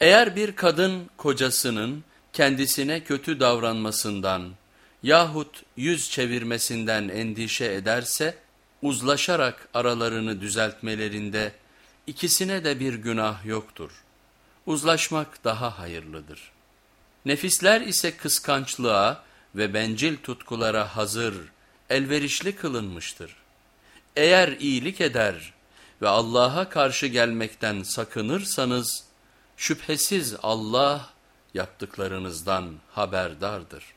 Eğer bir kadın kocasının kendisine kötü davranmasından yahut yüz çevirmesinden endişe ederse, uzlaşarak aralarını düzeltmelerinde ikisine de bir günah yoktur. Uzlaşmak daha hayırlıdır. Nefisler ise kıskançlığa ve bencil tutkulara hazır, elverişli kılınmıştır. Eğer iyilik eder ve Allah'a karşı gelmekten sakınırsanız, şüphesiz Allah yaptıklarınızdan haberdardır.